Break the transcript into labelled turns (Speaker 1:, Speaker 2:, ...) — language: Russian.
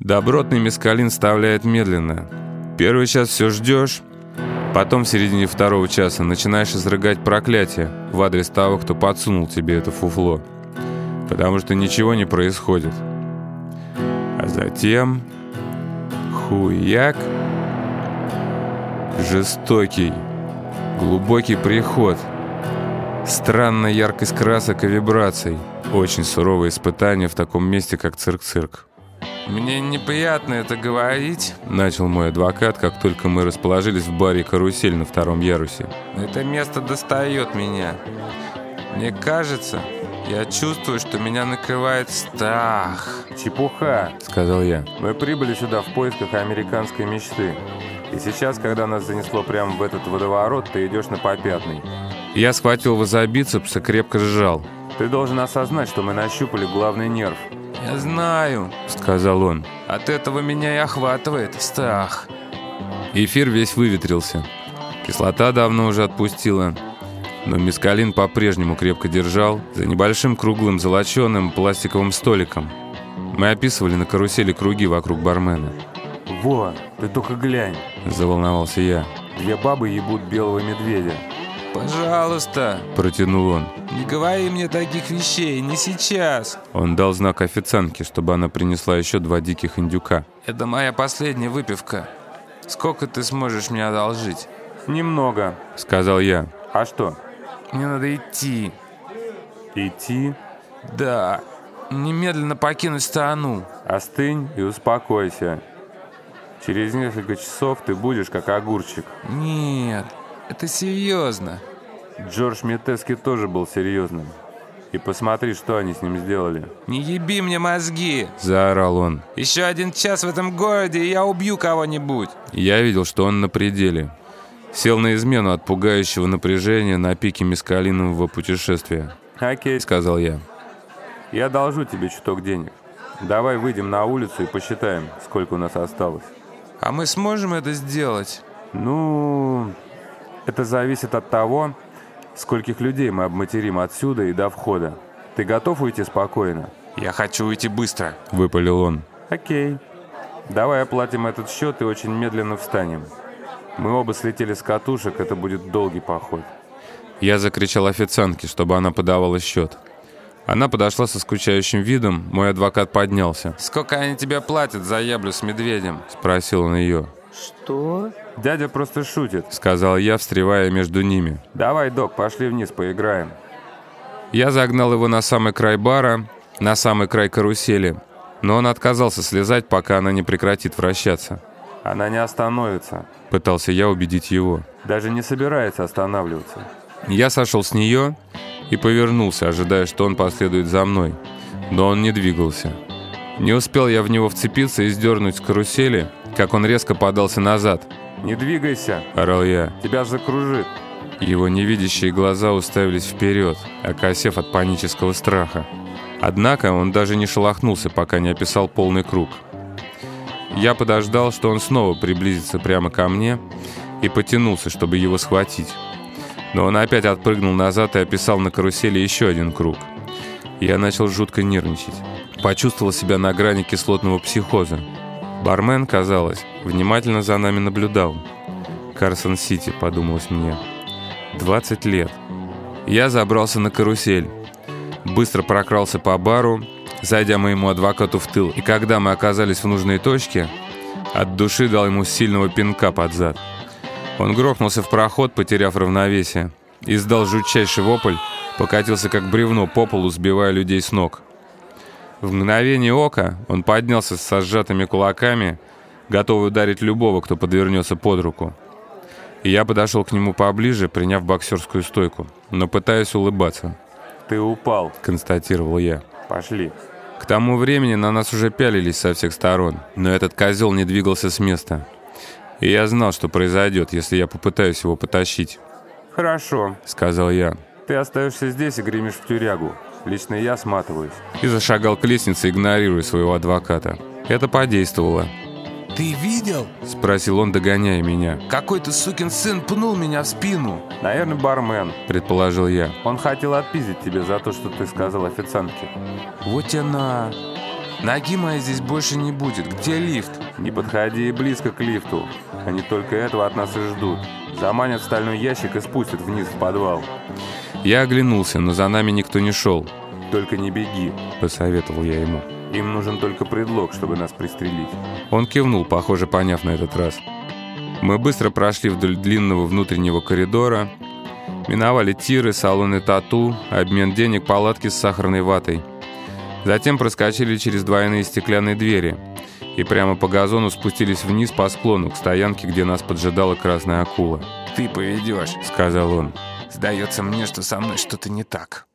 Speaker 1: Добротный мескалин вставляет медленно. Первый час все ждешь, потом в середине второго часа начинаешь изрыгать проклятие в адрес того, кто подсунул тебе это фуфло. Потому что ничего не происходит. А затем... Хуяк... Жестокий, глубокий приход. Странная яркость красок и вибраций. Очень суровое испытание в таком месте, как цирк-цирк. «Мне неприятно это говорить», — начал мой адвокат, как только мы расположились в баре «Карусель» на втором ярусе. «Это место достает меня. Мне кажется, я чувствую, что меня накрывает страх».
Speaker 2: «Чепуха», — сказал я. «Мы прибыли сюда в поисках американской мечты. И сейчас, когда нас занесло прямо в этот водоворот, ты идешь на попятный».
Speaker 1: Я схватил его за бицепс и крепко сжал.
Speaker 2: «Ты должен осознать, что мы нащупали главный нерв.
Speaker 1: «Я знаю», — сказал он. «От этого меня и охватывает страх». Эфир весь выветрился. Кислота давно уже отпустила. Но мискалин по-прежнему крепко держал за небольшим круглым золоченым пластиковым столиком. Мы описывали на карусели круги вокруг бармена.
Speaker 2: «Во, ты только глянь!»
Speaker 1: – заволновался я.
Speaker 2: «Две бабы ебут белого медведя.
Speaker 1: «Пожалуйста!» – протянул он. «Не говори мне таких вещей, не сейчас!» Он дал знак официантке, чтобы она принесла еще два диких индюка. «Это моя последняя выпивка. Сколько ты сможешь мне одолжить?»
Speaker 2: «Немного», —
Speaker 1: сказал я.
Speaker 2: «А что?»
Speaker 1: «Мне надо идти».
Speaker 2: «Идти?»
Speaker 1: «Да. Немедленно покинуть страну».
Speaker 2: «Остынь и успокойся. Через несколько часов ты будешь как огурчик».
Speaker 1: «Нет, это серьезно.
Speaker 2: Джордж Метески тоже был серьезным. И посмотри, что они с ним сделали.
Speaker 1: «Не еби мне мозги!» – заорал он. «Еще один час в этом городе, и я убью кого-нибудь!» Я видел, что он на пределе. Сел на измену от пугающего напряжения на пике мискалинового путешествия.
Speaker 2: «Окей», – сказал я. «Я должу тебе чуток денег. Давай выйдем на улицу и посчитаем, сколько у нас осталось».
Speaker 1: «А мы сможем это сделать?»
Speaker 2: «Ну, это зависит от того, скольких людей мы обматерим отсюда и до входа. Ты готов уйти спокойно?
Speaker 1: Я хочу уйти быстро, выпалил он.
Speaker 2: Окей. Давай оплатим этот счет и очень медленно встанем. Мы оба слетели с катушек, это будет долгий поход.
Speaker 1: Я закричал официантке, чтобы она подавала счет. Она подошла со скучающим видом, мой адвокат поднялся. «Сколько они тебе платят за яблю с медведем?» – спросил он ее.
Speaker 3: «Что?»
Speaker 2: «Дядя просто шутит», —
Speaker 1: сказал я, встревая между ними.
Speaker 2: «Давай, док, пошли вниз, поиграем».
Speaker 1: Я загнал его на самый край бара, на самый край карусели, но он отказался слезать, пока она не прекратит вращаться.
Speaker 2: «Она не остановится», —
Speaker 1: пытался я убедить его.
Speaker 2: «Даже не собирается останавливаться».
Speaker 1: Я сошел с нее и повернулся, ожидая, что он последует за мной, но он не двигался. Не успел я в него вцепиться и сдернуть с карусели, как он резко подался назад.
Speaker 2: «Не двигайся!»
Speaker 1: – орал я.
Speaker 2: «Тебя закружит!»
Speaker 1: Его невидящие глаза уставились вперед, окосев от панического страха. Однако он даже не шелохнулся, пока не описал полный круг. Я подождал, что он снова приблизится прямо ко мне и потянулся, чтобы его схватить. Но он опять отпрыгнул назад и описал на карусели еще один круг. Я начал жутко нервничать. Почувствовал себя на грани кислотного психоза. Бармен, казалось, внимательно за нами наблюдал. «Карсон-Сити», — подумалось мне. «20 лет». Я забрался на карусель. Быстро прокрался по бару, зайдя моему адвокату в тыл. И когда мы оказались в нужной точке, от души дал ему сильного пинка под зад. Он грохнулся в проход, потеряв равновесие. Издал жутчайший вопль, покатился как бревно по полу, сбивая людей с ног. В мгновение ока он поднялся с сжатыми кулаками, готовый ударить любого, кто подвернется под руку. И я подошел к нему поближе, приняв боксерскую стойку, но пытаясь улыбаться.
Speaker 2: «Ты упал», —
Speaker 1: констатировал я.
Speaker 2: «Пошли».
Speaker 1: К тому времени на нас уже пялились со всех сторон, но этот козел не двигался с места. И я знал, что произойдет, если я попытаюсь его потащить.
Speaker 2: «Хорошо», — сказал я. «Ты остаешься здесь и гремишь в тюрягу. Лично я сматываюсь.
Speaker 1: И зашагал к лестнице, игнорируя своего адвоката. Это подействовало. «Ты видел?» – спросил он, догоняя меня. «Какой-то сукин сын пнул меня в спину!»
Speaker 2: «Наверное, бармен», –
Speaker 1: предположил я.
Speaker 2: «Он хотел отпиздить тебе за то, что ты сказал официантке».
Speaker 1: «Вот она!» Ноги моей здесь больше не будет. Где лифт?
Speaker 2: Не подходи близко к лифту. Они только этого от нас и ждут. Заманят в стальной ящик и спустят вниз в подвал.
Speaker 1: Я оглянулся, но за нами никто не шел.
Speaker 2: «Только не беги», — посоветовал я ему. «Им нужен только предлог, чтобы нас пристрелить».
Speaker 1: Он кивнул, похоже, поняв на этот раз. Мы быстро прошли вдоль длинного внутреннего коридора, миновали тиры, салоны тату, обмен денег, палатки с сахарной ватой. Затем проскочили через двойные стеклянные двери и прямо по газону спустились вниз по склону к стоянке, где нас поджидала красная акула.
Speaker 3: «Ты поведешь», — сказал он. «Сдается мне, что со мной что-то не так».